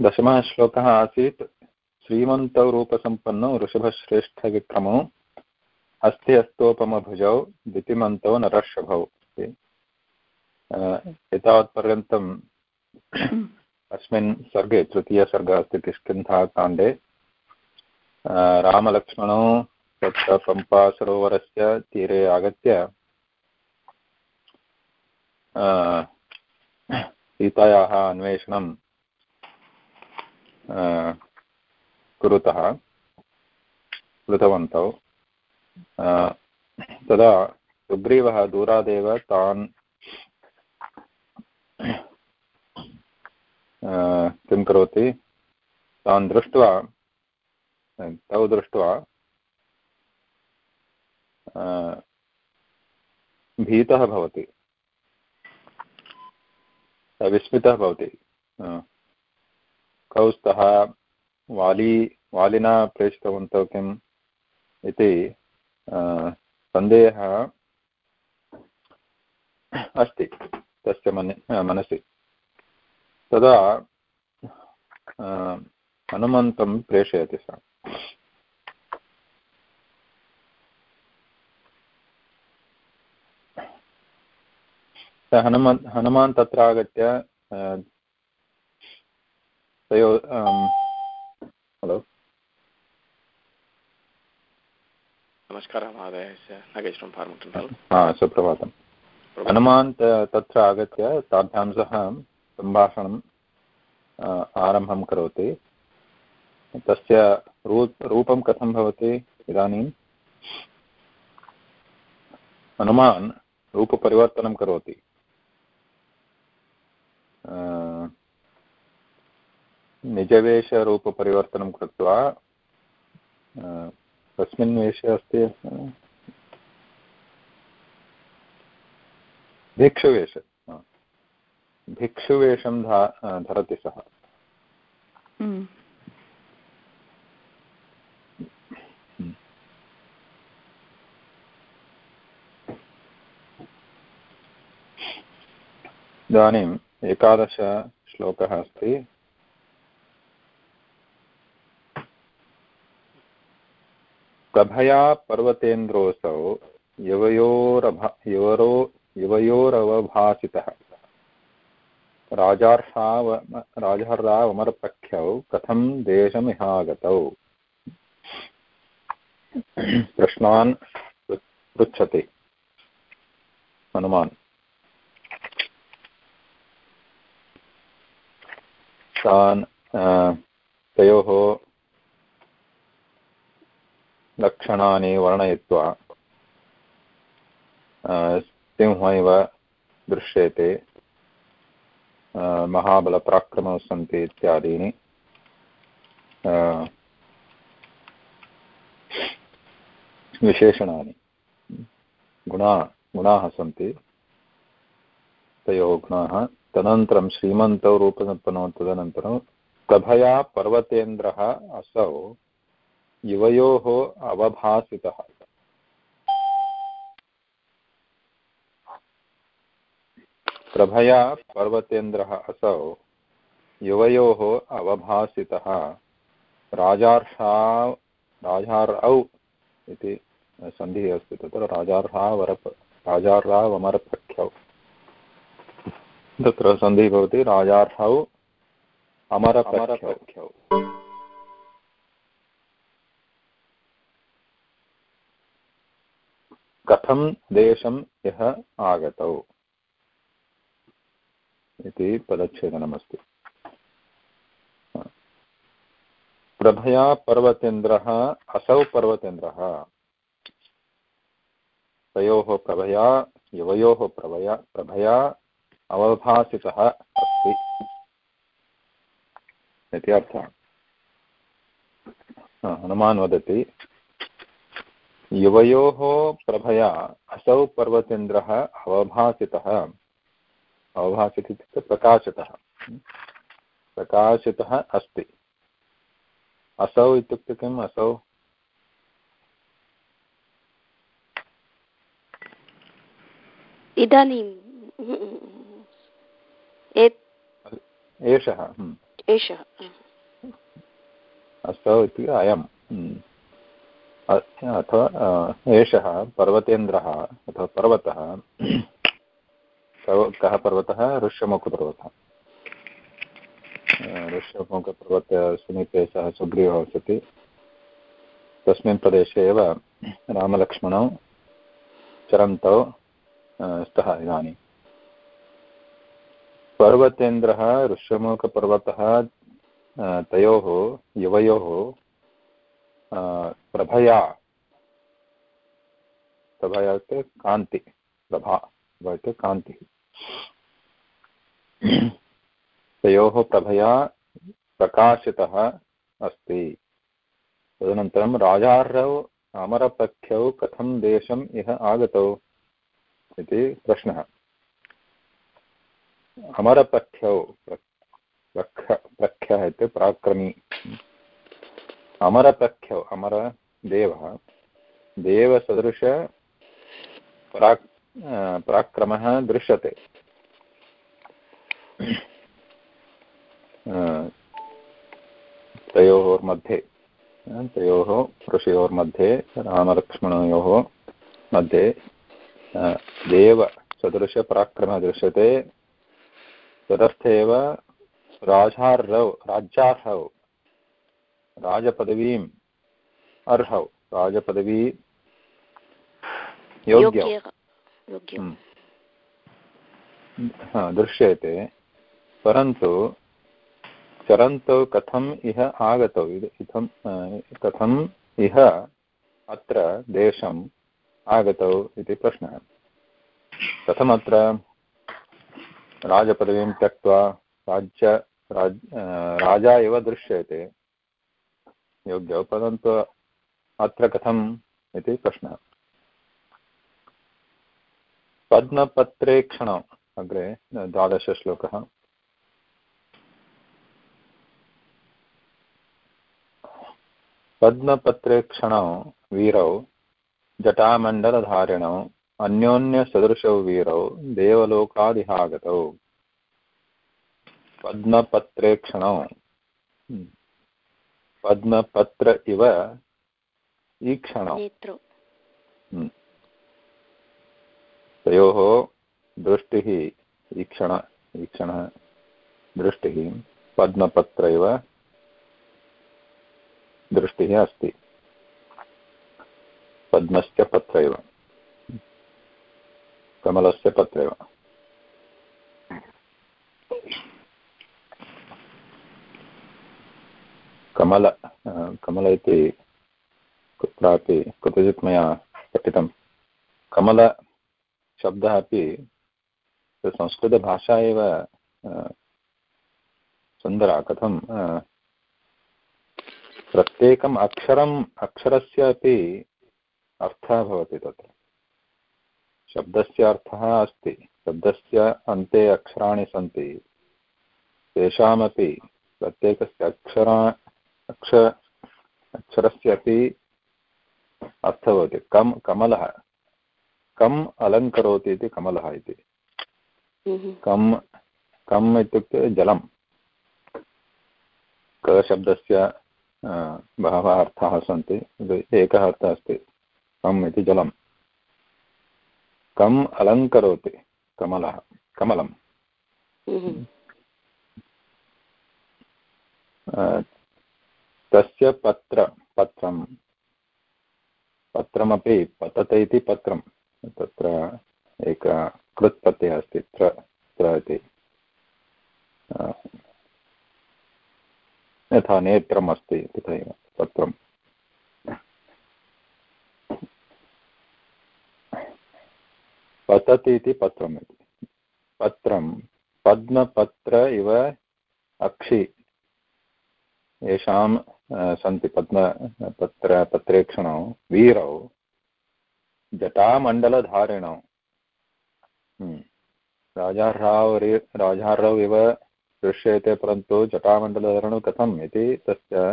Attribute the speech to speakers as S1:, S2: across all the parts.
S1: दशमः श्लोकः आसीत्। श्रीमन्तौ रूपसम्पन्नौ ऋषभश्रेष्ठविक्रमौ अस्ति हस्तोपमभुजौ दितिमन्तौ नरर्षभौ। एतावत्पर्यन्तम् अस्मिन् सर्गे तृतीयसर्गः अस्ति किष्किन्धाकाण्डे रामलक्ष्मणौ तत्र पम्पासरोवरस्य तीरे आगत्य सीतायाः अन्वेषणं कुरुतः, कृतवन्तौ। तदा सुग्रीवः दूरादेव तान् किं करोति? तान् दृष्ट्वा, तौ दृष्ट्वा भीतः भवति। विस्मितः भवति। कौ स्तः वाली, वालिना प्रेषितवन्तौ किम् इति सन्देहः अस्ति, तस्य मन मनसि। तदा हनुमन्तं प्रेषयति सः। हनुमन्, हनुमान् तत्र आगत्य तयो हलो
S2: नमस्कारः महोदय
S1: सुप्रभातम्। हनुमान् तत्र आगत्य ताभ्यां सह सम्भाषणम् आरम्भं करोति। तस्य रूप रूपं कथं भवति इदानीं? हनुमान् रूपपरिवर्तनं करोति। निजवेषरूपपरिवर्तनं कृत्वा कस्मिन् वेषे अस्ति भिक्षुवेष भिक्षुवेषं धा धरति सः हम्म। इदानीम् एकादशश्लोकः अस्ति प्रभया पर्वतेन्द्रोऽसौ युवयोरभ युवरो युवयोरवभासितः। राजार्षाव राजहर्रावमरपख्यौ कथं देशमिहागतौ? प्रश्नान् पृच्छति। हनुमान्। तान् तयोः लक्षणानि वर्णयित्वा सिंह इव दृश्यते महाबलपराक्रमौ सन्ति इत्यादीनि विशेषणानि। गुणा, गुणाः सन्ति। तयोः गुणाः। तदनन्तरं श्रीमन्तौ रूपसम्पन्नौ तदनन्तरं प्रभया पर्वतेन्द्रः असौ युवयोः अवभासितः। प्रभया पर्वतेन्द्रः असौ युवयोः अवभासितः। राजार्षा, राजार्औ इति सन्धिः अस्ति तत्र, राजार्हावरप, राजार्हावमरपख्यौ। तत्र सन्धिः भवति राजार्हौ अमरपख्यौ। कथं देशं यः आगतौ? इति पदच्छेदनमस्ति। प्रभया पर्वतेन्द्रः, असौ पर्वतेन्द्रः। तयोः प्रभया, युवयोः प्रभया प्रभया अवभासितः अस्ति। इति अर्थः। हनुमान् वदति युवयोः प्रभया असौ पर्वतेन्द्रः अवभासितः। अवभासित इत्युक्ते प्रकाशितः। प्रकाशितः अस्ति। असौ इत्युक्ते किम्? असौ?
S3: इदानीं।
S1: एषः।
S3: एषः।
S1: असौ इत्युक्ते अयम्। अथवा एषः पर्वतेन्द्रः अथवा पर्वतः कः पर्वतः? ऋष्यमुखपर्वतः। ऋष्यमुखपर्वतसमीपे सः सुग्रीवः वसति। तस्मिन् प्रदेशे एव रामलक्ष्मणौ, चरन्तौ स्तः इदानीं। पर्वतेन्द्रः, ऋष्यमुखपर्वतः तयोः, युवयोः प्रभया प्रभया इत्युक्ते कान्ति प्रभा प्रभा इत्युक्ते कान्तिः तयोः प्रभया प्रकाशितः अस्ति तदनन्तरं राजार्हौ अमरपथ्यौ कथं देशम् इह आगतौ इति प्रश्नः। अमरपथ्यौ प्रख्यः इत्युक्ते पराक्रमी अमरप्रख्यौ अमरदेवः देवसदृश पराक् पराक्रमः दृश्यते। तयोर्मध्ये तयोः ऋषयोर्मध्ये रामलक्ष्मणयोः मध्ये देवसदृशपराक्रमः दृश्यते। तदर्थ एव राजार्हौ, राज्यार्हौ राजपदवीम् अर्हौ। राजपदवी योग्यौ। हम्म। दृश्यते। परन्तु चरन्तौ कथम् इह आगतौ? इथं कथम् इह अत्र देशम् आगतौ इति प्रश्नः। कथमत्र राजपदवीं त्यक्त्वा राज्य राज राजा इव दृश्यते। योग्यौ परन्तु अत्र कथम् इति प्रश्नः। पद्मपत्रेक्षणम् अग्रे द्वादशश्लोकः। पद्मपत्रेक्षणौ वीरौ, जटामण्डलधारिणौ, अन्योन्यसदृशौ वीरौ, देवलोकादिहागतौ। पद्मपत्रेक्षणौ पद्मपत्र इव ईक्षणौ हम्म। तयोः दृष्टिः ईक्षण ईक्षणः दृष्टिः पद्मपत्र इव दृष्टिः अस्ति। पद्मस्य पत्र इव। कमलस्य पत्र इव। कमल कमल इति कुत्रापि कुत्रचित् मया पठितं। कमलशब्दः अपि संस्कृतभाषा एव सुन्दरा। कथं प्रत्येकम् अक्षरम्, अक्षरस्य अपि अर्थः भवति तत्र। शब्दस्य अर्थः अस्ति। शब्दस्य अन्ते अक्षराणि सन्ति। तेषामपि प्रत्येकस्य अक्षरा अक्ष अक्षरस्य अपि अर्थः भवति। कम् कमलः। कम् अलङ्करोति इति कमलः इति। हम्म। कम् कम् इत्युक्ते जलं कशब्दस्य बहवः अर्थाः सन्ति। एकः अर्थः अस्ति। कम् इति जलं कम् अलङ्करोति कमलः कमलं हम्म। तस्य पत्र पत्रं पत्रमपि पतते इति पत्रं तत्र एक कृत्प्रत्ययः अस्ति, त्र त्र इति। यथा नेत्रम् अस्ति तथैव पत्रं पतति इति पत्रम् इति। पत्रं, पद्मपत्र इव अक्षि। येषां सन्ति पद्म, पत्र, पत्रेक्षणौ, वीरौ, जटामण्डलधारिणौ हम्म। राजार्हाव् इव दृश्यते परन्तु जटामण्डलधारणौ कथम् इति तस्य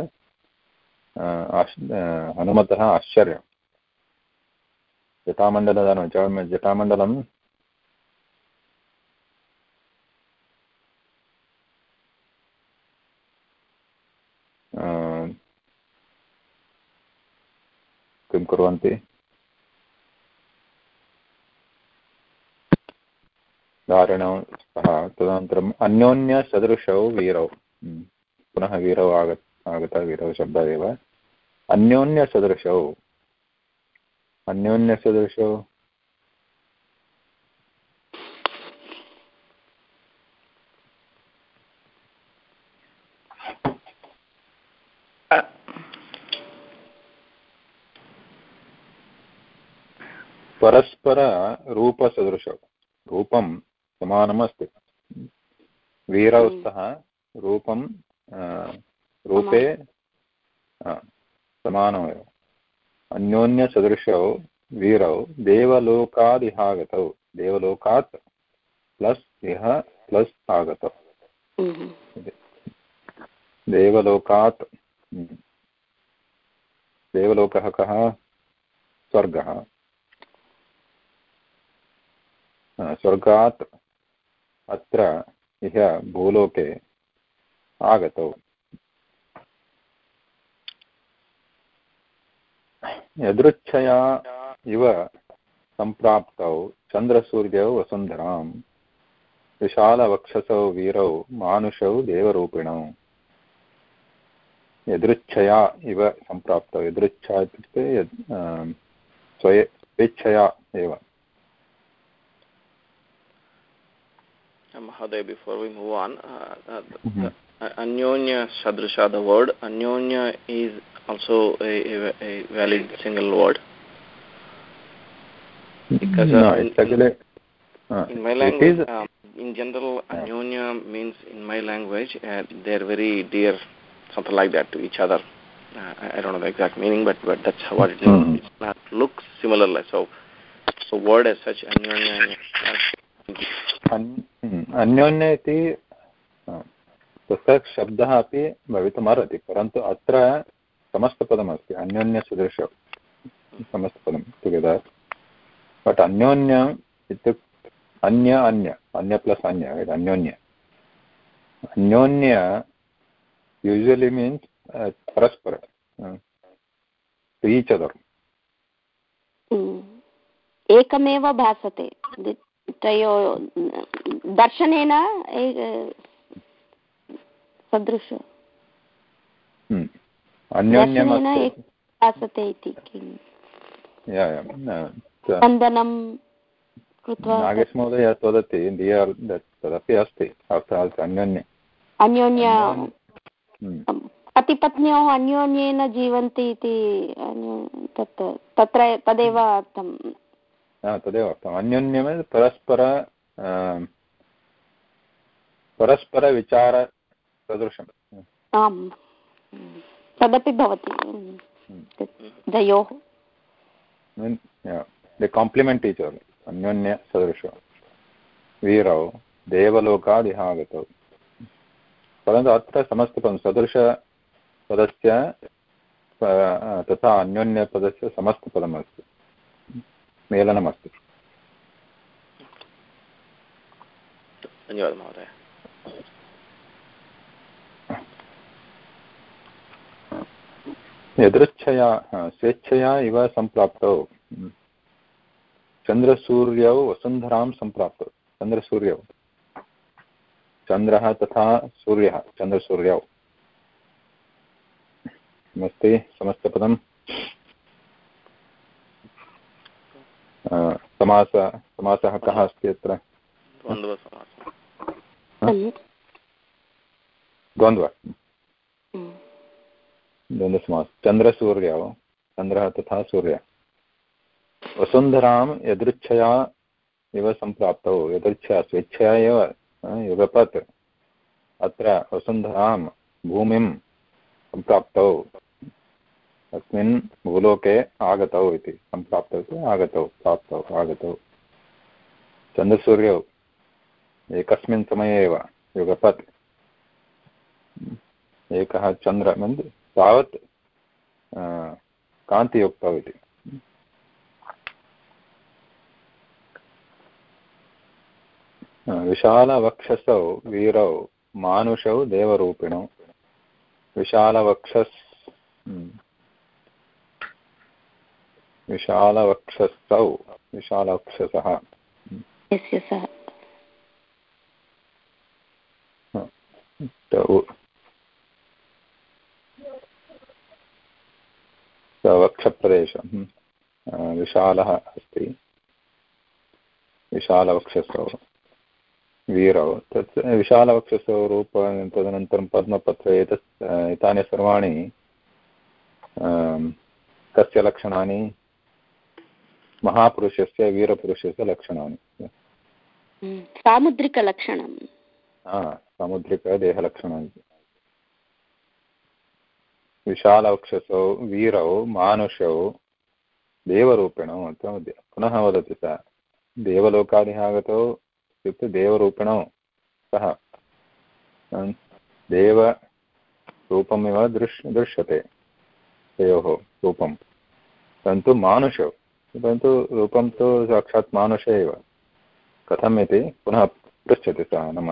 S1: हनुमतः आश्चर्यं जटामण्डलधारणं जटामण्डलं कुर्वन्ति धारणौ स्तः तदनन्तरम् अन्योन्यसदृशौ वीरौ। हम्म, पुनः वीरौ आगत आगतः वीरौ शब्दः एव अन्योन्यसदृशौ अन्योन्यसदृशौ परस्पररूपसदृशौ। रूपं समानमस्ति। वीरौ हम्म। स्तः रूपं रूपे समानमेव अन्योन्यसदृशौ वीरौ देवलोकादिहागतौ। देवलोकात् प्लस् इह प्लस् आगतौ। हम्म। देवलोकात् हम्म। देवलोकः कः? स्वर्गः। स्वर्गात् अत्र इह भूलोके आगतौ यदृच्छया इव सम्प्राप्तौ चन्द्रसूर्यौ वसुन्धरां विशालवक्षसौ वीरौ मानुषौ देवरूपिणौ यदृच्छया इव सम्प्राप्तौ यदृच्छा इत्युक्ते स्वये स्वेच्छया एव
S2: Mahadev, before we move on, uh, uh, the, Anyonya Sadrisha, the word Anyonya is also a, a, a valid single word. Because
S1: no, uh, in, actually,
S2: uh, in my language, um, in general, Anyonya means in my language, uh, they're very dear, something like that to each other. Uh, I, I don't know the exact meaning, but, but that's what it means. Mm -hmm. It's not looks similar. So, so word as such, Anyonya.
S1: अन्योन्य इति तस्य शब्दः अपि भवितुमर्हति, परन्तु अत्र समस्तपदमस्ति, अन्योन्यसदृश समस्तपदं together but अन्योन्यम् इत्युक्ते अन्य अन्य अन्य प्लस् अन्य अन्योन्य. अन्योन्य यूजुवलि मीन्स् परस्पर ईच् अदर्
S3: एकमेव भासते तयो दर्शनेन सदृश।
S1: हम्म।
S3: भासते इति स्पन्दनं कृत्वा
S1: नागेशमहोदय यत् वदति तदपि अस्ति अर्थात् अन्योन्य।
S3: अन्योन्य हम्म। पतिपत्न्योः अन्योन्येन जीवन्ति इति तत् तत्र तदेव अर्थं
S1: तदेव उक्तम्। अन्योन्यम् परस्पर परस्परविचारसदृशम्
S3: आम्। तदपि भवति। द्वयोः
S1: काम्प्लिमेण्ट् टीचर् अन्योन्यसदृशौ वीरौ देवलोकादिह आगतौ परन्तु अत्र समस्तपदं सदृशपदस्य तथा अन्योन्यपदस्य समस्तपदमस्ति। मेलनमस्ति
S2: धन्यवादः महोदय।
S1: यदृच्छया स्वेच्छया इव सम्प्राप्तौ चन्द्रसूर्यौ वसुन्धरां सम्प्राप्तौ चन्द्रसूर्यौ। चन्द्रः तथा सूर्यः चन्द्रसूर्यौ। नमस्ते समस्तपदं समास समासः कः अस्ति अत्र? द्वन्द्व। द्वन्द्वसमासः। चन्द्रसूर्यौ चन्द्रः तथा सूर्य। वसुन्धरां यदृच्छया इव सम्प्राप्तौ। यदृच्छया स्वेच्छया एव युगपत्। अत्र वसुन्धरां भूमिं सम्प्राप्तौ। अस्मिन् भूलोके आगतौ इति, सम्प्राप्तौ इति आगतौ, प्राप्तौ, आगतौ। चन्द्रसूर्यौ, एकस्मिन् समये एव, युगपत्। एकः चन्द्र तावत् कान्तियुक्तौ इति। विशालवक्षसौ, वीरौ, मानुषौ, देवरूपिणौ। विशालवक्षस् विशालवक्षस्थौ। विशालवक्षसः।
S3: यस्य सः।
S1: वक्षप्रदेशः विशालः अस्ति। विशालवक्षसौ वीरौ। तत् विशालवक्षसौ रूप तदनन्तरं पद्मपत्र एतत् एतानि सर्वाणि कस्य लक्षणानि? महापुरुषस्य वीरपुरुषस्य लक्षणानि
S3: सामुद्रिकलक्षणं
S1: सामुद्रिकदेहलक्षणानि विशालवक्षसौ वीरौ मानुषौ देवरूपिणौ पुनः वदति सः देवलोकादिः आगतौ इत्युक्ते देवरूपिणौ सः देवरूपमिव दृश् दृश्यते तयोः रूपं परन्तु मानुषौ परन्तु रूपं तु साक्षात् मानुष एव। कथम् इति पुनः पृच्छति सः नाम।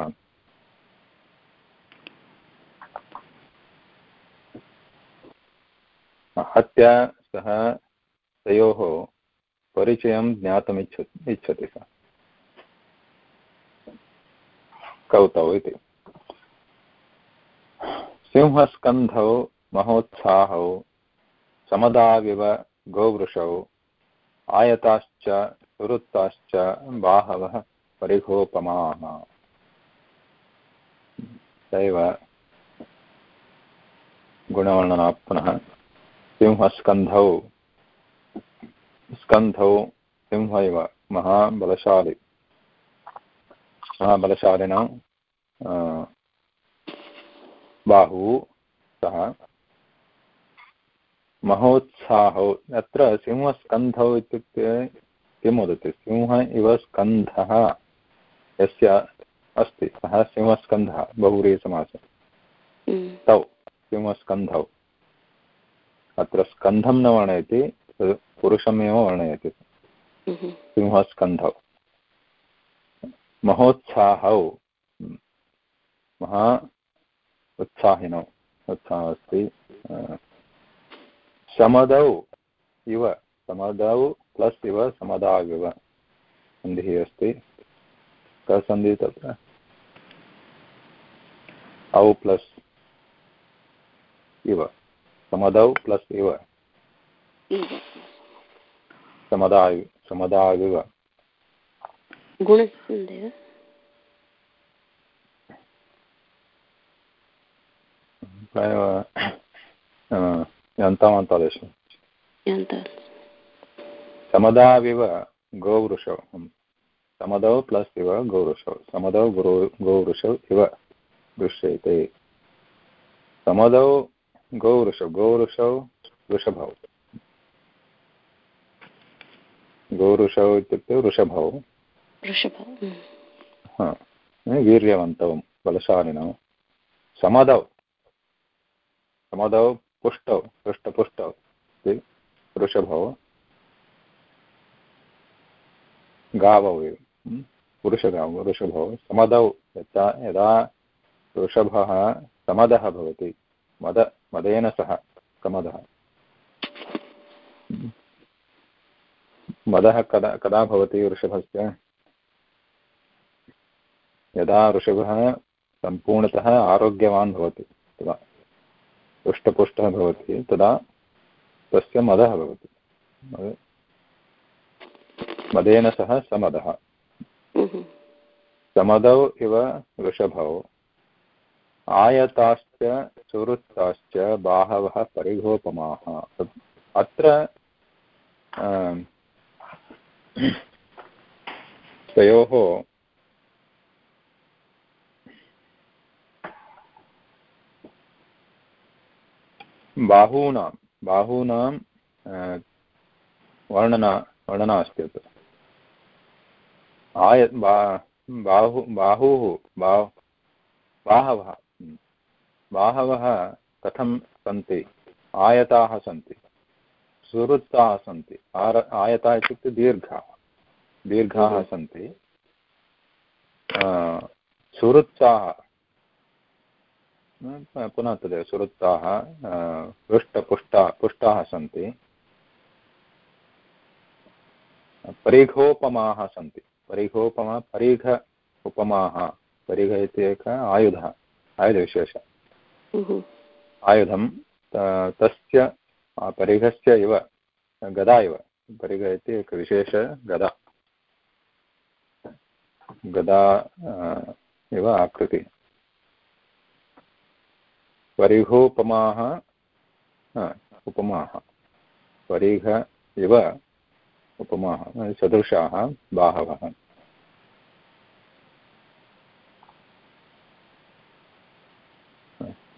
S1: आहत्य सः तयोः परिचयं ज्ञातुम् इच्छ इच्छति सः। कौतौ इति। सिंहस्कन्धौ महोत्साहौ समदाविव गोवृषौ आयताश्च सुवृत्ताश्च बाहवः परिघोपमाः सैव गुणवर्णना पुनः सिंहस्कन्धौ। स्कन्धौ सिंह इव महाबलशालि। महाबलशालिना बाहु सः महोत्साहौ। अत्र सिंहस्कन्धौ इत्युक्ते किं वदति? सिंह इव स्कन्धः। यस्य अस्ति सः सिंहस्कन्धः बहुव्रीहिसमासः हम्म। तौ सिंहस्कन्धौ। अत्र स्कन्धं न वर्णयति पुरुषमेव वर्णयति। हम्म। सिंहस्कन्धौ। महोत्साहौ। महा उत्साहिनौ। उत्साहः अस्ति। समदौ इव समदौ प्लस् इव समदाविव सन्धिः अस्ति। कः सन्धिः तत्र? औ प्लस् इव। समदौ प्लस् इव। समदायु समदाविव
S3: गुणसन्देह
S1: प्रायः यन्तामन्तादेशः समदाविव गोवृषौ। समदौ प्लस् इव गौरुषौ समदौ गुरु गौवृषौ इव दृश्यते। समदौ गौवृषौ। गौवृषौ वृषभौ। गौरुषौ इत्युक्ते वृषभौ। वीर्यवन्तौ बलशालिनौ। समदौ। समदौ पुष्टौ पृष्ठपुष्टौ इति वृषभौ, गावौ एव पुरुषगावौ, वृषभौ, समदौ, यथा, यदा वृषभः समदः भवति, मद, मदेन सह, समदः। मदः कदा कदा भवति वृषभस्य? यदा वृषभः सम्पूर्णतः आरोग्यवान् भवति पृष्ठपुष्टः भवति तदा तस्य मदः भवति। मदेन सह समदः। समदौ इव वृषभौ। आयताश्च सुवृत्ताश्च बाहवः परिघोपमाः। अत्र तयोः बाहूनां बाहूनां वर्णना वर्णना अस्ति अत्र। आय बाहु बाहुः बाहवः बाहवः कथं सन्ति? आयताः सन्ति सुवृत्ताः सन्ति आर आयताः इत्युक्ते दीर्घाः दीर्घाः हम्म। सन्ति। सुवृत्ताः पुनः तदेव सुवृत्ताः पृष्ठपुष्टा पुष्टाः सन्ति। परिघोपमाः सन्ति। परिघोपमा परिघ उपमाः परिघ इति एकः आयुधः आयुधविशेषः। आयुधं तस्य परिघस्य इव गदा इव। परिघ इति एकविशेष गदा। गदा इव आकृति। परिघोपमाः उपमाः। परिघ इव उपमाः सदृशाः, बाहवः।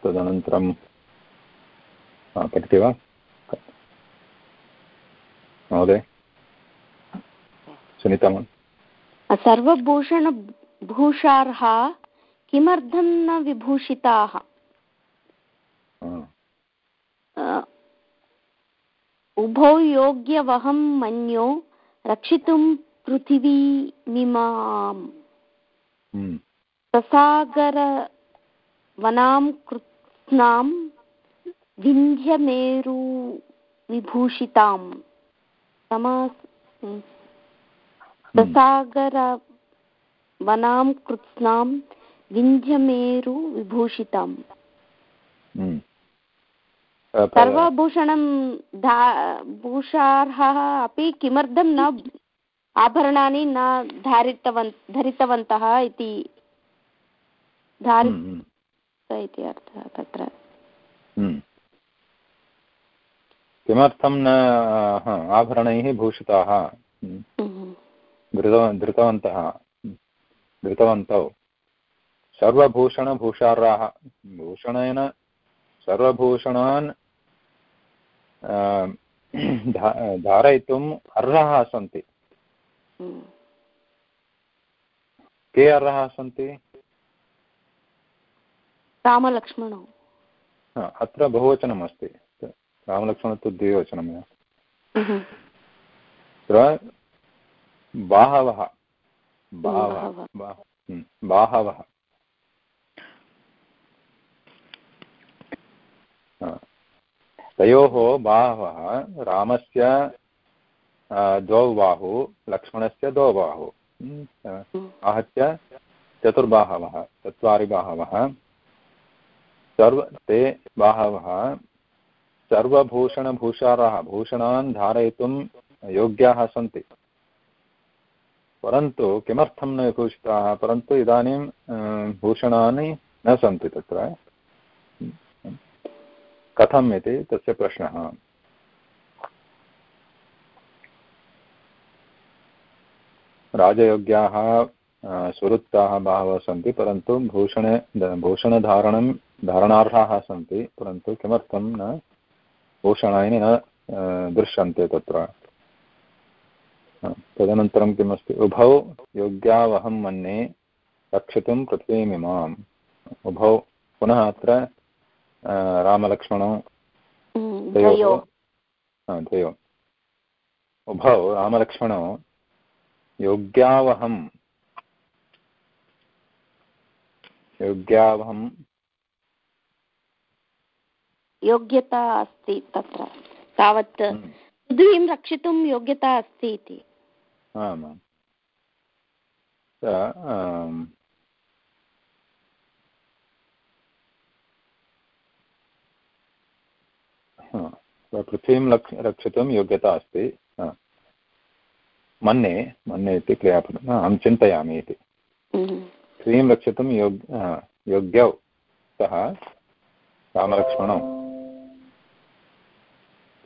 S1: तदनन्तरं पठति वा? महोदय। सुनीता
S3: सर्वभूषणभूषार्हा किमर्थं न विभूषिताः? उभौ योग्यवहं मन्यो रक्षितुं पृथिवीमिमाम्। ससागरवनां कृत्स्नां विन्ध्यमेरुविभूषिताम् ससागरवनां कृत्स्नां विन्ध्यमेरुविभूषिताम् सर्वभूषणं धा भूषार्हः अपि किमर्थं न आभरणानि न धारितवन् धरितवन्तः इति धारित इति अर्थः तत्र।
S1: किमर्थं न आभरणैः भूषिताः? धृतवन्तः। धृतवन्तौ। सर्वभूषणभूषाराः भूषणेन सर्वभूषणान् धारयितुम् अर्हाः सन्ति के अर्हाः सन्ति
S3: रामलक्ष्मणौ
S1: अत्र बहुवचनम् अस्ति रामलक्ष्मण तु द्विवचनं तत्र बाहवः बाहवः बाहवः तयोः बाहवः रामस्य द्वौ बाहु लक्ष्मणस्य द्वौ बाहु आहत्य चतुर्बाहवः चत्वारि बाहवः सर्व, ते बाहवः सर्वभूषणभूषाराः, भूषणान् धारयितुं योग्याः सन्ति। परन्तु किमर्थं न विभूषिताः परन्तु इदानीं भूषणानि न सन्ति तत्र। कथम् इति तस्य प्रश्नः। राजयोग्याः सुहृत्ताः बहवः सन्ति, परन्तु भूषणे भूषणधारणं, धारणार्हाः सन्ति, परन्तु किमर्थं न, भूषणानि न दृश्यन्ते तत्र। तदनन्तरं किमस्ति? उभौ योग्यावहं मन्ये रक्षितुं पृथ्वीमिमाम्। उभौ पुनः अत्र रामलक्ष्मणौ द्वयोः उभौ रामलक्ष्मणौ योग्यावहं योग्यावहं
S3: योग्यता अस्ति तत्र तावत्। पृथ्वीं रक्षितुं योग्यता अस्ति इति
S1: आमाम् पृथ्वीं लक् रक्षितुं योग्यता अस्ति मन्ये मन्ये इति क्रियापदम् अहं चिन्तयामि इति। हम्म। पृथ्वीं रक्षितुं योग् योग्यौ सः रामलक्ष्मणौ।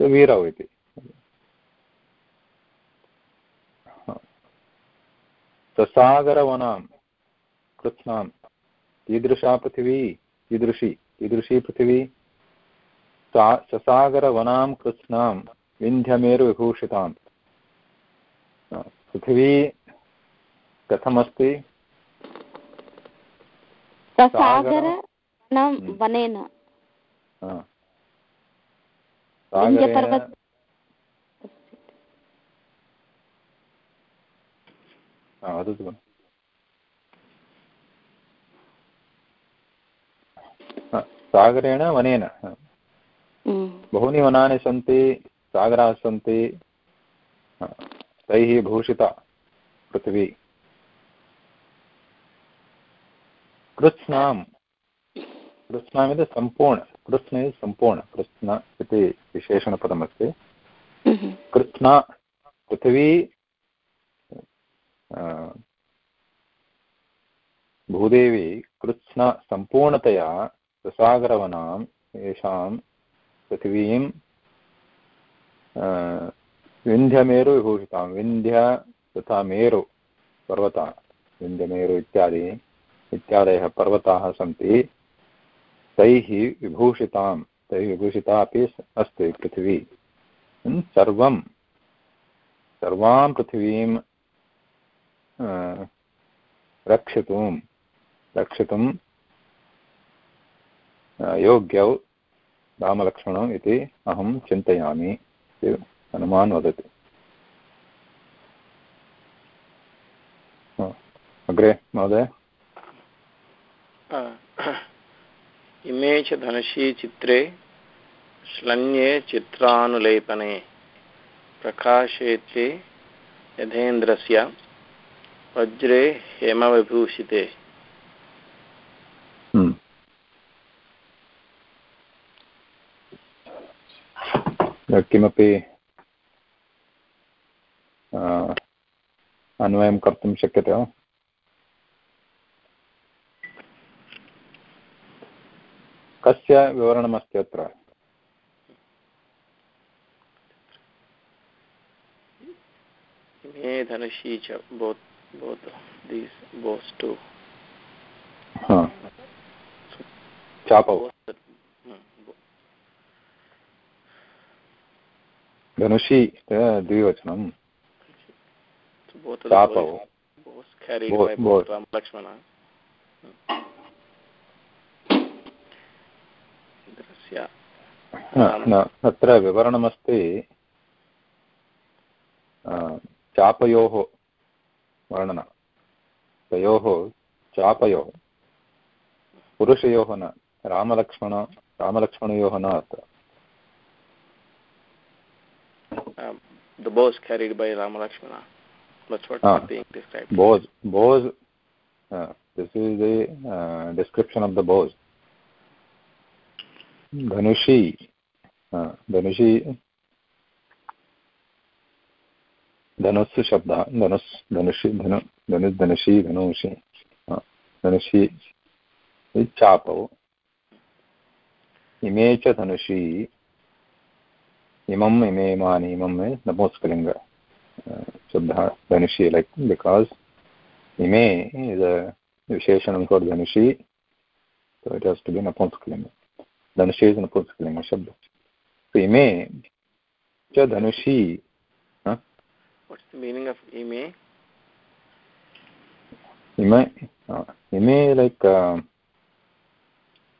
S1: वीरौ इति। ससागरवनां कृत्स्नां कीदृशा पृथिवी कीदृशी कीदृशी पृथिवी? सा ससागरवनां कृत्स्नां विन्ध्यमेरुविभूषितां पृथिवी कथमस्ति?
S3: वनेन।
S1: वदतु सागरेण वनेन। बहूनि वनानि सन्ति सागराः सन्ति तैः भूषिता पृथिवी। कृत्स्नां कृत्स्नाम्। इति सम्पूर्ण कृत्स्न इति सम्पूर्ण कृत्स्न इति विशेषणपदमस्ति।
S3: हम्म।
S1: कृत्स्ना पृथिवी भूदेवी कृत्स्न सम्पूर्णतया रसागरवनां येषां पृथिवीं विन्ध्यमेरुविभूषितां विन्ध्य तथा मेरु पर्वता, विन्ध्यमेरु इत्यादि, इत्यादयः पर्वताः सन्ति। तैः विभूषितां तैः विभूषिता अपि अस्ति पृथिवी। सर्वं सर्वां पृथिवीं रक्षितुं रक्षितुं योग्यौ रामलक्ष्मणौ इति अहं चिन्तयामि इति हनुमान् वदति। अग्रे, महोदय?
S2: इमे च धनुषी चित्रे, श्लन्ये चित्रानुलेपने प्रकाशे चे यथेन्द्रस्य, वज्रे हेमविभूषिते।
S1: किमपि अन्वयं कर्तुं शक्यते वा? कस्य विवरणमस्ति अत्र?
S2: मे धनुषी च both both these both two
S1: चापौ। धनुषी द्विवचनं। चापौ
S2: लक्ष्मण।
S1: अत्र विवरणमस्ति चापयोः वर्णन। तयोः चापयोः पुरुषयोः न रामलक्ष्मण रामलक्ष्मणयोः न अत्र
S2: um, the bows carried by Rama Lakshmana. That's what
S1: ah,
S2: being described.
S1: Bows, bows. Uh, this is the uh, description of the bows. धनुषी धनुषी धनुस् शब्दः धनुस् धनुषि धनु धनुस् धनुषी धनुषि धनुषी चापौ इमे च धनुषी imam imemani imam is namoskalinga uh, shabda dhanushi like because ime is a visheshanam for dhanushi so it has to be napuskalinga dhanushi is napuskalinga shabda so ime cha dhanushi huh?
S2: what's the meaning of ime
S1: ime uh, ime like uh,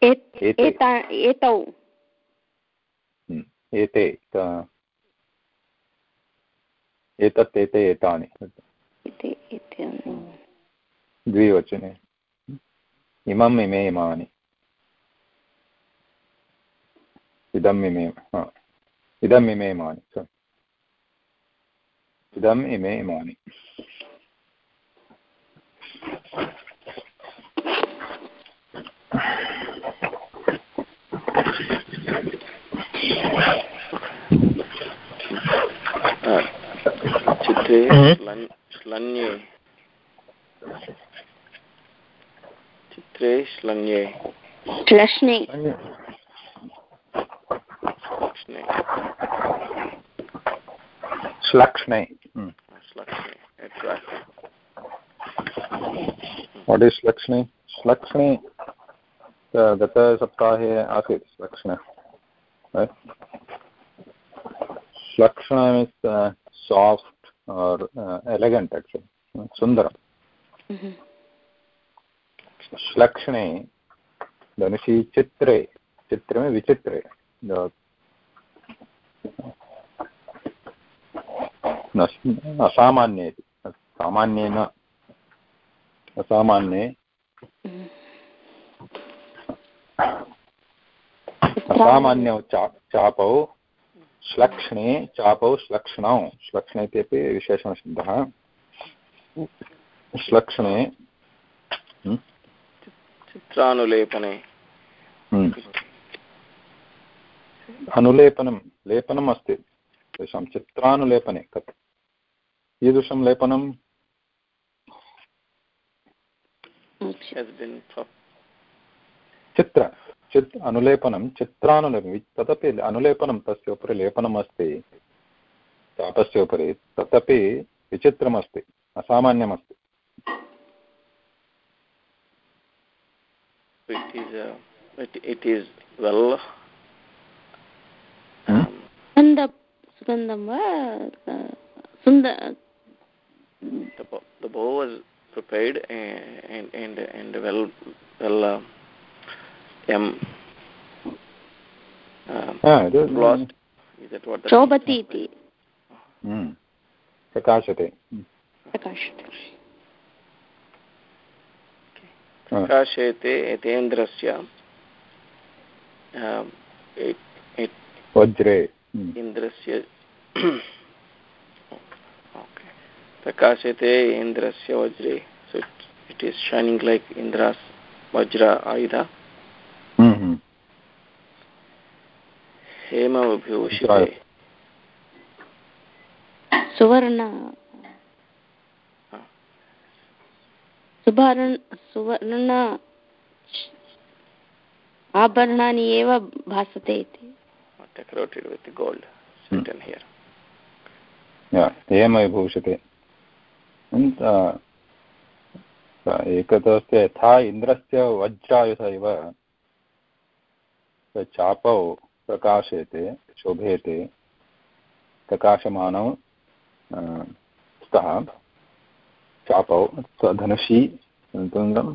S3: et, eta, etau
S1: एते एतत् एते एतानि। द्विवचने। इमम् इमे इमानि। इदम् इमे इदम् इमे इमानि इदम् इमे इमानि।
S2: चित्रे श्लन्ये चित्रे श्लन्ये
S3: श्लक्ष्णे
S1: श्लक्ष्णे वाट् इस् श्लक्ष्णे गतसप्ताहे आसीत् श्लक्ष्ण श्लक्ष्ण is soft or uh, elegant actually. Sundaram. Mm-hmm. श्लक्ष्णे धनुषि चित्रे चित्रे विचित्रे असामान्ये सामान्येन असामान्ये असामान्यौ चा चापौ श्लक्ष्णे चापौ श्लक्ष्णौ श्लक्ष्णे इत्यपि विशेषणशब्दः। श्लक्ष्णे
S2: चित्रानुलेपने।
S1: अनुलेपनं लेपनम् अस्ति। तेषां चित्रानुलेपने कत् कीदृशं लेपनं चित्र। चित् अनुलेपनं चित्रानुलेपनं तदपि अनुलेपनं तस्य उपरि लेपनम् अस्ति चापस्य उपरि तदपि विचित्रमस्ति असामान्यमस्ति।
S2: It is uh, it, it is well
S3: सुगन्धं वा
S2: the, the bow was prepared and and and well well uh, um, uh, lost is that what
S1: प्रकाशते
S3: प्रकाशते
S2: प्रकाशयते एतेन्द्रस्य
S1: वज्रे
S2: इन्द्रस्य प्रकाशते इन्द्रस्य वज्रे it, it is shining like indra's vajra ayudha हेम विभूषिते
S3: सुवर्ण सुवर्ण सुवर्ण आभरणानि एव भासते इति
S2: decorated with gold. Written here.
S1: हेम विभूषते एकतः यथा इन्द्रस्य वज्रायुध इव चापौ प्रकाशयते शोभेते प्रकाशमानौ स्तः, चापौ धनुषी, तुङ्गं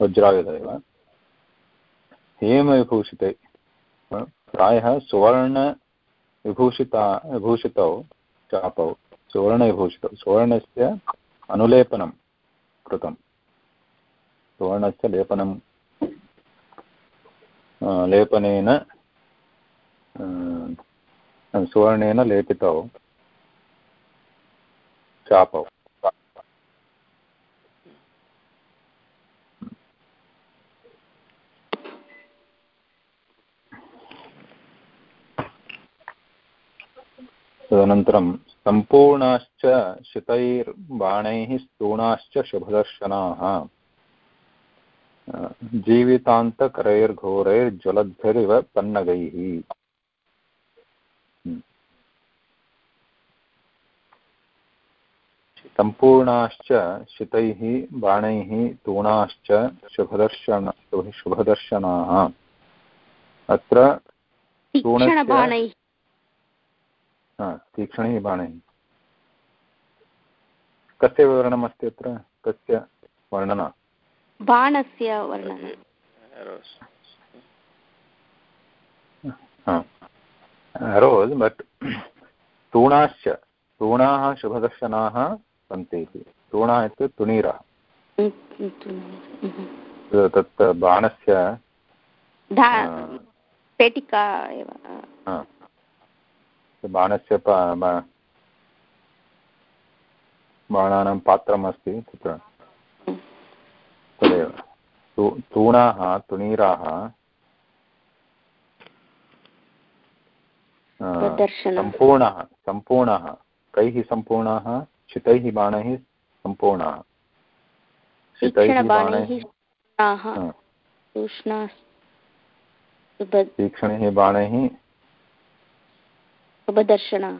S1: वज्रायुध इव हेमविभूषिते प्रायः सुवर्णविभूषिता विभूषितौ, चापौ, सुवर्णविभूषितौ, सुवर्णस्य अनुलेपनं कृतं। सुवर्णस्य लेपनं लेपनेन सुवर्णेन लेपितौ चापौ तदनन्तरं सम्पूर्णाश्च शितैर्बाणैः स्थूणाश्च शुभदर्शनाः जीवितान्तकरैर्घोरैर्ज्वलद्भिरिव पन्नगैः। सम्पूर्णाश्च शितैः बाणैः तूणाश्च शुभदर्शन शुभदर्शनाः। अत्र तीक्ष्णैः बाणैः। कस्य विवरणमस्ति अत्र? कस्य वर्णना?
S3: बाणस्य वर्णना।
S1: Rose but तूणाश्च। तूणाः शुभदर्शनाः सन्ति इति। तूणः इत्युक्ते तुणीरः। तत् बाणस्य।
S3: पेटिका एव।
S1: बाणस्य बाणानां पात्रम् अस्ति तत्र। तदेव। तूणाः तुणीराः सम्पूर्णः सम्पूर्णः। कैः सम्पूर्णाः? शितैः बाणैः सम्पूर्णाः। शितैः बाणैः तीक्ष्णैः बाणैः।
S3: शुभदर्शनाः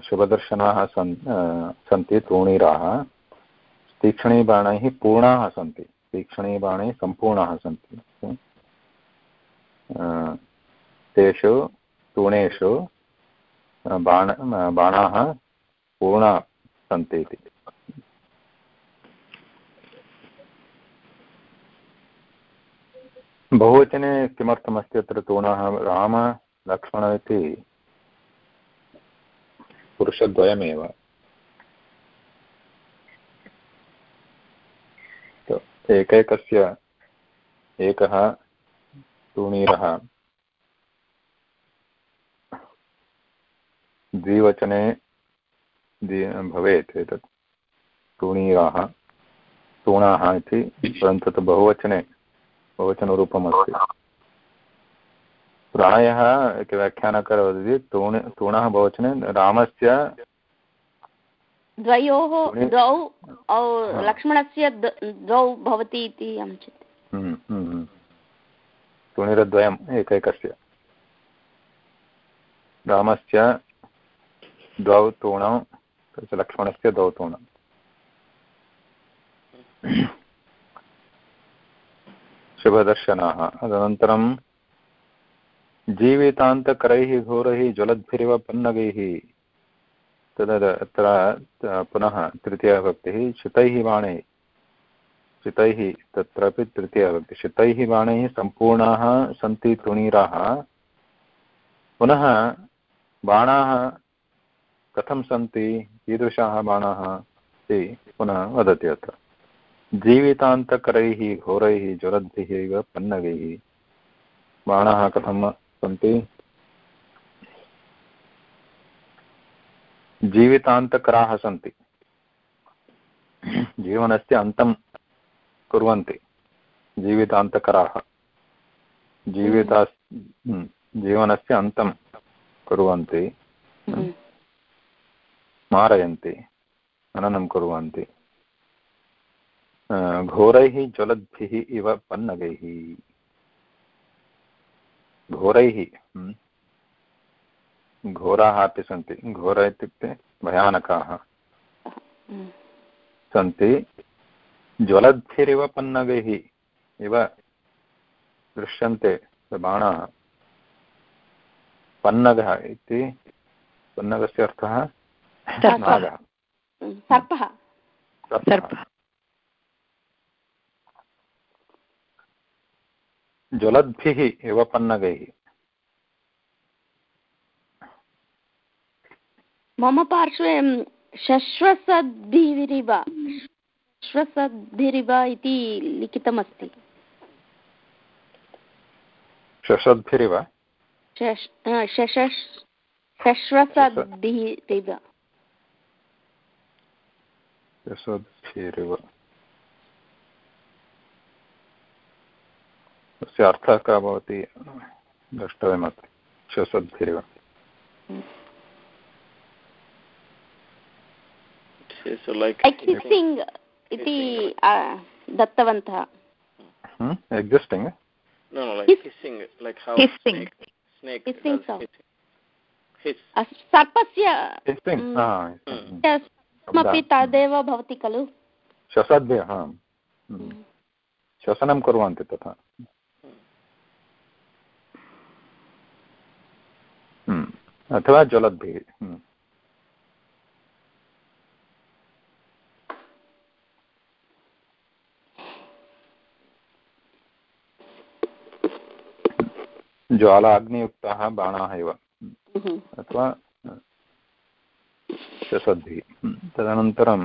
S1: शुभदर्शनाः सन् सन्ति तूणीराः। तीक्ष्णीबाणैः पूर्णाः सन्ति। तीक्ष्णीबाणैः सम्पूर्णाः सन्ति। तेषु, तूणेषु बाण बाणाः पूर्णा सन्ति इति। बहुवचने किमर्थमस्ति अत्र तूणः? राम, लक्ष्मण इति पुरुषद्वयमेव। एकैकस्य एकः तूणीरः द्विवचने भवेत् एतत्। तूणीराः तूणाः इति, परन्तु तत् बहुवचने, बहुवचनरूपमस्ति। प्रायः व्याख्यानकः वदति तूण तूणः बहुवचने, रामस्य
S3: द्वयोः द्वौ लक्ष्मणस्य द्वौ भवति इति अहं चिन्त्ये
S1: हम्म, हम्म, हम्म। तुणिरद्वयम् एकैकस्य। रामस्य द्वौ तूणौ लक्ष्मणस्य द्वौ तूणौ। शुभदर्शनाः। तदनन्तरं जीवितान्तकरैः घोरैः ज्वलद्भिरिव पन्नगैः तदत्र पुनः तृतीयभक्तिः शितैः बाणैः। शितैः तत्रापि तृतीयभक्तिः शितैः बाणैः सम्पूर्णाः सन्ति तुणीराः। पुनः बाणाः कथं सन्ति? कीदृशाः बाणाः? इति पुनः वदति अत्र। जीवितान्तकरैः, घोरैः ज्वरद्भिः पन्नगैः। बाणाः कथं सन्ति? जीवितान्तकराः सन्ति। जीवनस्य अन्तं कुर्वन्ति जीवितान्तकराः। जीविता हम्म, जीवनस्य अन्तं कुर्वन्ति।
S3: हम्म।
S1: मारयन्ति हननं कुर्वन्ति। घोरैः ज्वलद्भिः इव पन्नगैः। घोरैः हम्म, घोराः अपि सन्ति। घोर इत्युक्ते भयानकाः। सन्ति ज्वलद्भिरिव पन्नगैः इव दृश्यन्ते बाणाः पन्नगः इति पन्नगस्य अर्थः नागः।
S3: सर्पः।
S1: सर्पः। ज्वलद्भिः इव पन्नगैः।
S3: मम पार्श्वे शश्वसद्भिरिव श्वसद्भिरिव इति लिखितमस्ति।
S1: शशद्भिरिव
S3: शश्वसद्भिरिव
S1: शशद्भिरिव तस्य अर्थः कः भवति? द्रष्टव्यमस्ति। शशद्भिरिव
S3: हिस्सिङ्ग् इति दत्तवन्तः
S1: existing
S2: No, no, like Hiss. hissing, like how
S4: hissing.
S2: snake,
S3: Hissing sound.
S2: hiss.
S3: सर्पस्य
S1: हिस्टिङ्ग्
S3: किमपि तदेव भवति खलु
S1: शसद्भ्यः श्वसनं कुर्वन्ति तथा अथवा ज्वलद्भिः ज्वाला अग्नियुक्ताः बाणाः एव। अथवा शसद्भिः तदनन्तरं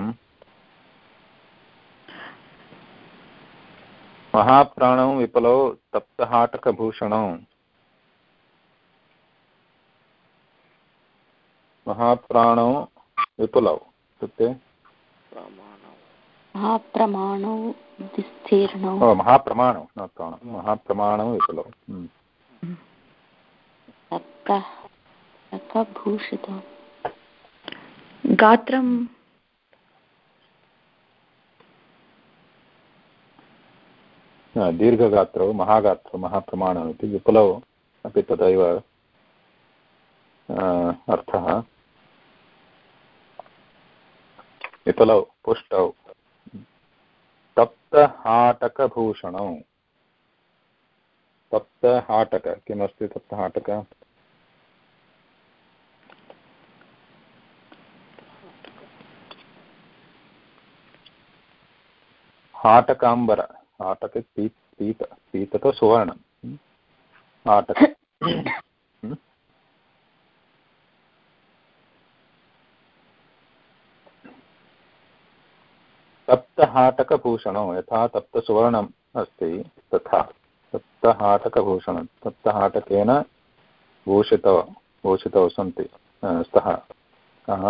S1: महाप्राणौ विपलौ तप्तहाटकभूषणौ। महाप्राणौ विपुलौ। इत्युक्ते
S3: महाप्रमाणौ विस्तीर्णौ।
S1: महाप्रमाणौ न प्राणौ। महाप्रमाणौ विपुलौ।
S3: भूषितौ।
S4: गात्रं।
S1: दीर्घगात्रौ महागात्रौ महाप्रमाणौ इति विपुलौ अपि तदैव अर्थः। विपुलौ पुष्टौ। तप्तहाटकभूषणौ तप्तहाटक किमस्ति तप्तहाटक हाटकाम्बर, हाटक पीत पीत पीततो सुवर्णं हाटक। तप्तहाटकभूषणौ यथा तप्तसुवर्णम् अस्ति, तथा। तप्तहाटकभूषणं तप्तहाटकेन भूषितौ भूषितौ सन्ति स्तः कः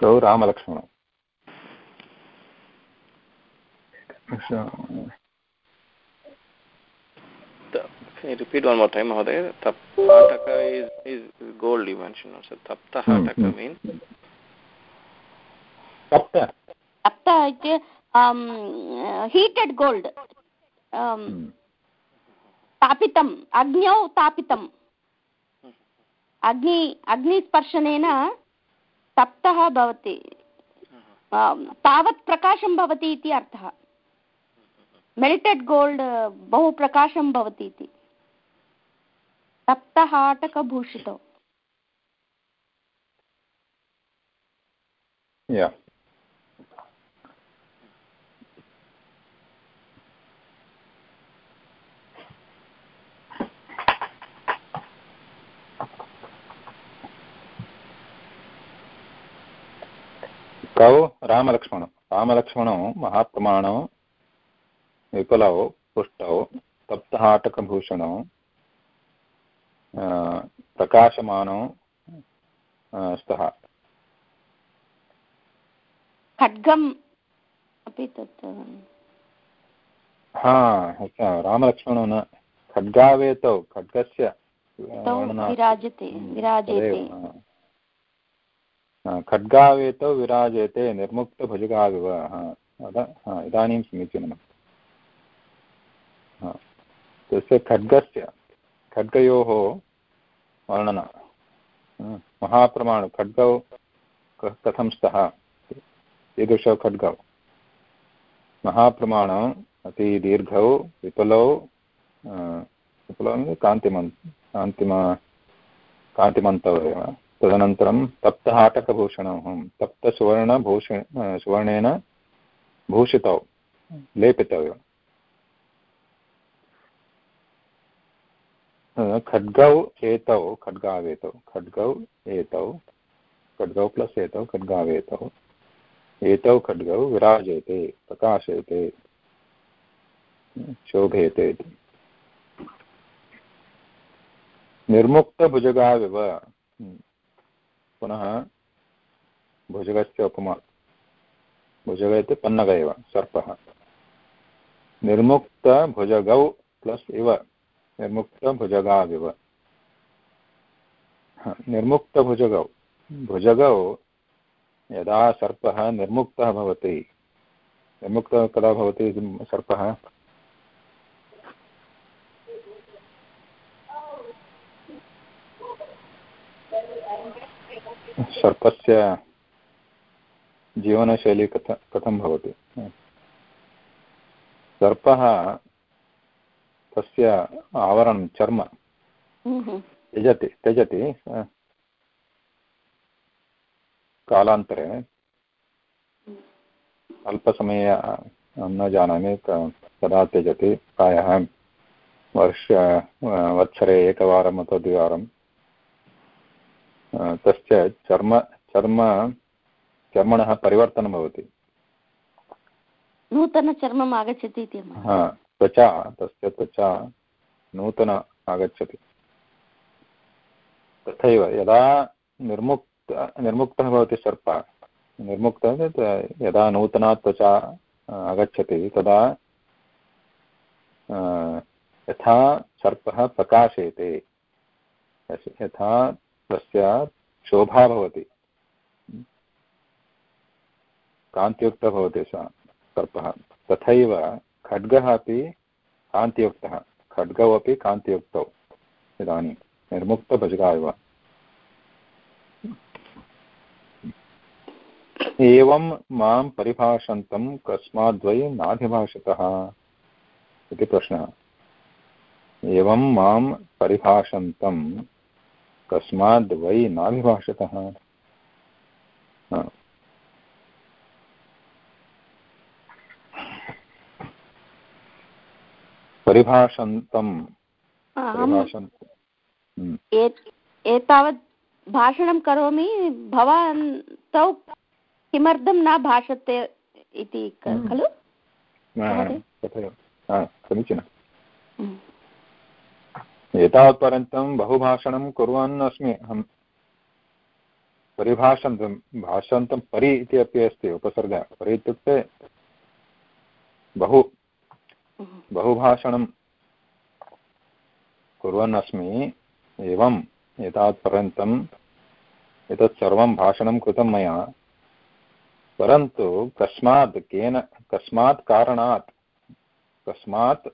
S1: कौ रामलक्ष्मणौ
S2: repeat one more time Mahoday. Tapataka is, is gold you mentioned also. Taptahataka mm -hmm. means?
S1: Tapta.
S3: Tapta is um, heated gold. तापितम् अग्न्यौ तापितम् अग्नि अग्निस्पर्शनेन तप्तः भवति तावत् प्रकाशं भवति इति अर्थः मेल्टेड् गोल्ड् बहु प्रकाशं भवति इति सप्तहाटकभूषितौ
S1: yeah. कौ रामलक्ष्मणौ। रामलक्ष्मणौ महाप्रमाणौ विपुलौ पुष्टौ सप्तहाटकभूषणौ प्रकाशमानौ स्तः।
S3: खड्गम् अपि तत्
S1: हा रामलक्ष्मणौ न खड्गावेतौ खड्गस्य
S3: विराजते विराजते।
S1: खड्गावेतौ विराजते निर्मुक्तभुजगाविव इदानीं समीचीनम्। तस्य खड्गस्य, खड्गयोः वर्णन। महाप्रमाण, खड्गौ कथं स्तः? ईदृशौ खड्गौ? महाप्रमाणौ अतिदीर्घौ विपुलौ विपुलौ कान्तिमन्, कान्तिम, कान्तिमन्तौ एव। तदनन्तरं तप्तहाटकभूषणौ तप्तसुवर्णभूष सुवर्णेन भूषितौ लेपितव्यम् खड्गौ एतौ, खड्गावेतौ, खड्गौ एतौ, खड्गौ प्लस् एतौ, खड्गावेतौ, एतौ खड्गौ विराजेते प्रकाशयते शोभेते। इति निर्मुक्तभुजगाविव पुनः भुजगस्य उपमा। भुजग इति पन्नग एव, सर्पः। निर्मुक्तभुजगौ प्लस् इव निर्मुक्तभुजगाविव निर्मुक्तभुजगौ भुजगौ। यदा सर्पः निर्मुक्तः भवति, निर्मुक्तः कदा भवति सर्पः? सर्पस्य जीवनशैली कथ कथं भवति? सर्पः तस्य आवरणं चर्म। त्यजति त्यजति कालान्तरे अल्पसमये न जानामि कदा त्यजति प्रायः वर्ष वत्सरे एकवारम् अथवा द्विवारं तस्य चर्म चर्म चर्मणः परिवर्तनं भवति
S3: नूतनचर्मम् आगच्छति इति
S1: त्वचा तस्य त्वचा नूतन आगच्छति। तथैव यदा निर्मुक्त निर्मुक्तः भवति सर्पः निर्मुक्तः यदा नूतना त्वचा आगच्छति तदा यथा सर्पः प्रकाशयते यथा तस्य शोभा भवति। कान्तियुक्तः भवति सः, सर्पः। तथैव खड्गः अपि कान्तियुक्तः। खड्गौ अपि कान्तियुक्तौ। इदानीं निर्मुक्तभजगा इव एवं माँ परिभाषन्तं कस्माद्वै नाभिभाषतः इति प्रश्नः। एवं माँ परिभाषन्तं कस्माद् वै नाभिभाषतः। परिभाषन्तम्।
S3: हम्म। एतावत् भाषणं करोमि भवान् तौ किमर्थं न भाषते इति
S1: हम्म।
S3: खलु?
S1: समीचीनम्।
S3: हम्म।
S1: एतावत्पर्यन्तं बहुभाषणं कुर्वन् अस्मि अहं परिभाषन्तं भाषान्तं परि इति अपि अस्ति उपसर्ग। परि इत्युक्ते बहु बहुभाषणं कुर्वन् अस्मि एवम् एतावत्पर्यन्तम् एतत् सर्वं भाषणं कृतं मया। परन्तु कस्मात् केन कस्मात् कारणात् कस्मात्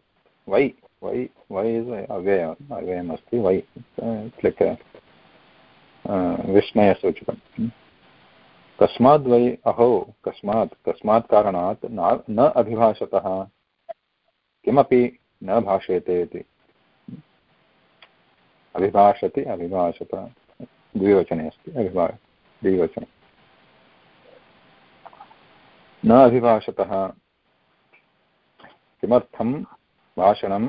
S1: वै वै वै इस् अव्ययम् अव्ययमस्ति वै क्लिक् विस्मयसूचकं कस्माद् वै अहो कस्मात् कस्मात् कारणात् न अभिभाषतः। किमपि न भाष्यते इति। अभिभाषति, अभिभाषत। द्विवचने अस्ति, अभिभा, द्विवचने। न अभिभाषतः। किमर्थं भाषणं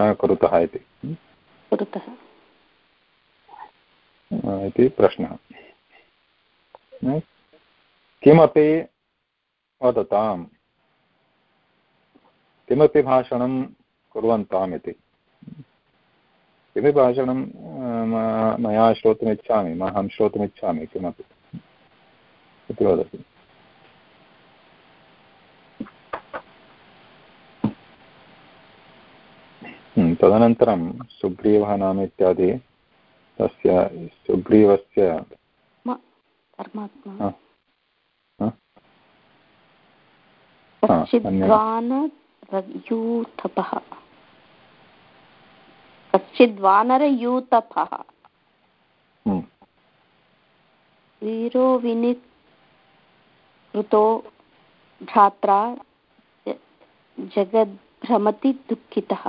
S1: न कुरुतः इति। इति प्रश्नः। किमपि वदताम्। किमपि भाषणं कुर्वन्ताम् इति। किमपि भाषणं मया श्रोतुमिच्छामि अहं श्रोतुमिच्छामि किमपि। इति वदति। तदनन्तरं सुग्रीवः नाम इत्यादि तस्य सुग्रीवस्य
S3: कश्चिद् वानरयूतपः हम्म। वीरो विनिकृतो भ्रात्रा जगद्भ्रमति दुःखितः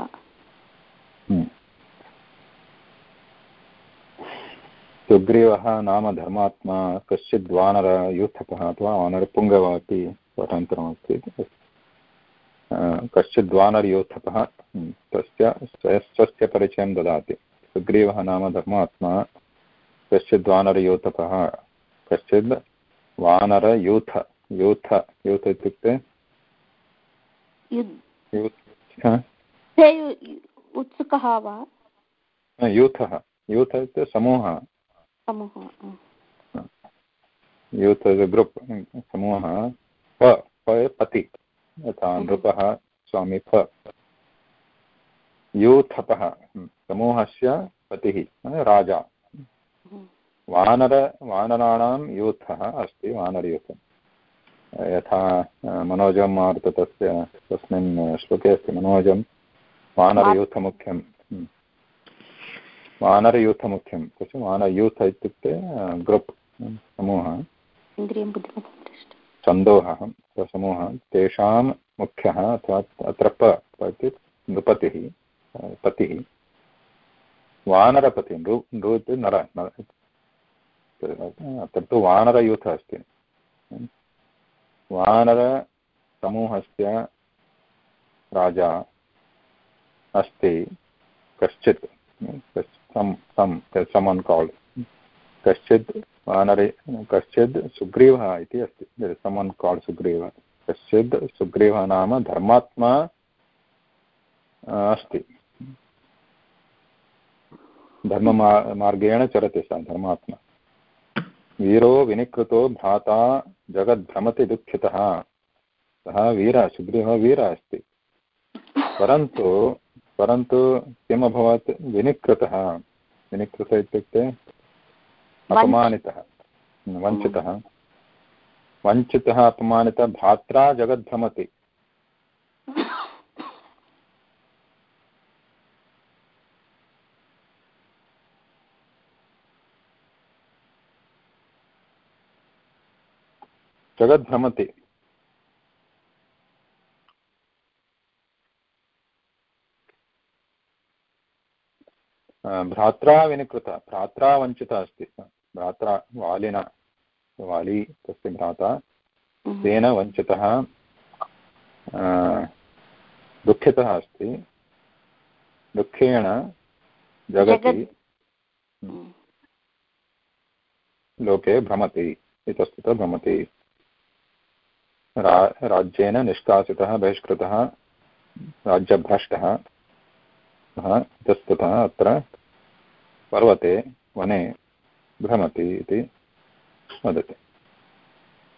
S1: सुग्रीवः नाम धर्मात्मा कश्चिद् वानरयूथकः अथवा वानरपुङ्गव अपि स्वातन्त्र्यमस्ति कश्चिद् वानरयोत्थकः तस्य स्वस्य परिचयं ददाति। सुग्रीवः नाम धर्मात्मा कश्चिद् वानरयोथकः कश्चिद् वानरयूथ यूथ यूथ इत्युक्ते?
S3: उत्सुकः वा?
S1: यूथः यूथ इत्युक्ते समूहः। यूथ ग्रुप् समूहः पति यथा हम्म। नृपः स्वामी फ। यूथपः हम्म, समूहस्य पतिः राजा। हम्म। वानर वानराणां यूथः अस्ति वानरयूथं यथा मनोजं मारुत तस्य तस्मिन् श्लोके अस्ति मनोजं वानरयूथमुख्यं वानरयूथमुख्यं तस्य वानरयूथ इत्युक्ते ग्रुप् समूहः। छन्दोहः समूहः। तेषां मुख्यः अथवा अत्र नृपतिः पतिः। वानरपतिः नृ नृ इति नर अत्र तु वानरयूथः अस्ति। वानरसमूहस्य राजा अस्ति कश्चित् समन् काल्ड् कश्चित् वानरे कश्चित् सुग्रीवः इति अस्ति। समन् काल् सुग्रीवः कश्चित् सुग्रीवः नाम धर्मात्मा अस्ति। धर्ममा मार्गेण चरति सः धर्मात्मा। वीरो विनिकृतो भ्राता जगद्भ्रमति दुःखितः। सः वीरः, सुग्रीवः वीरः अस्ति। परन्तु परन्तु किम् अभवत्? विनिकृतः। विनिकृत इत्युक्ते अपमानितः। वञ्चितः। वञ्चितः अपमानितः भ्रात्रा जगद्भ्रमति। जगद्भ्रमति। भ्रात्रा विनिकृता भ्रात्रा वञ्चिता अस्ति भ्रात्रा वालिना वाली तस्य भ्राता हम्म। तेन वञ्चितः दुःखितः अस्ति दुःखेन जगति हम्म। लोके भ्रमति इतस्ततः भ्रमति रा राज्येन निष्कासितः बहिष्कृतः राज्यभ्रष्टः इतस्ततः अत्र पर्वते वने भ्रमति इति वदति।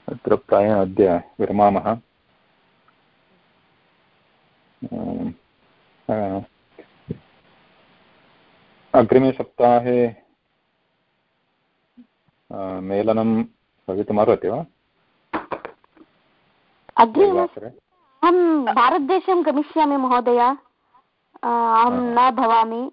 S1: अत्र प्रायः अद्य विरमामः। अग्रिमे सप्ताहे मेलनं भवितुमर्हति वा?
S3: अग्रिमवासरे अहं भारतदेशं गमिष्यामि महोदय। अहं न भवामि।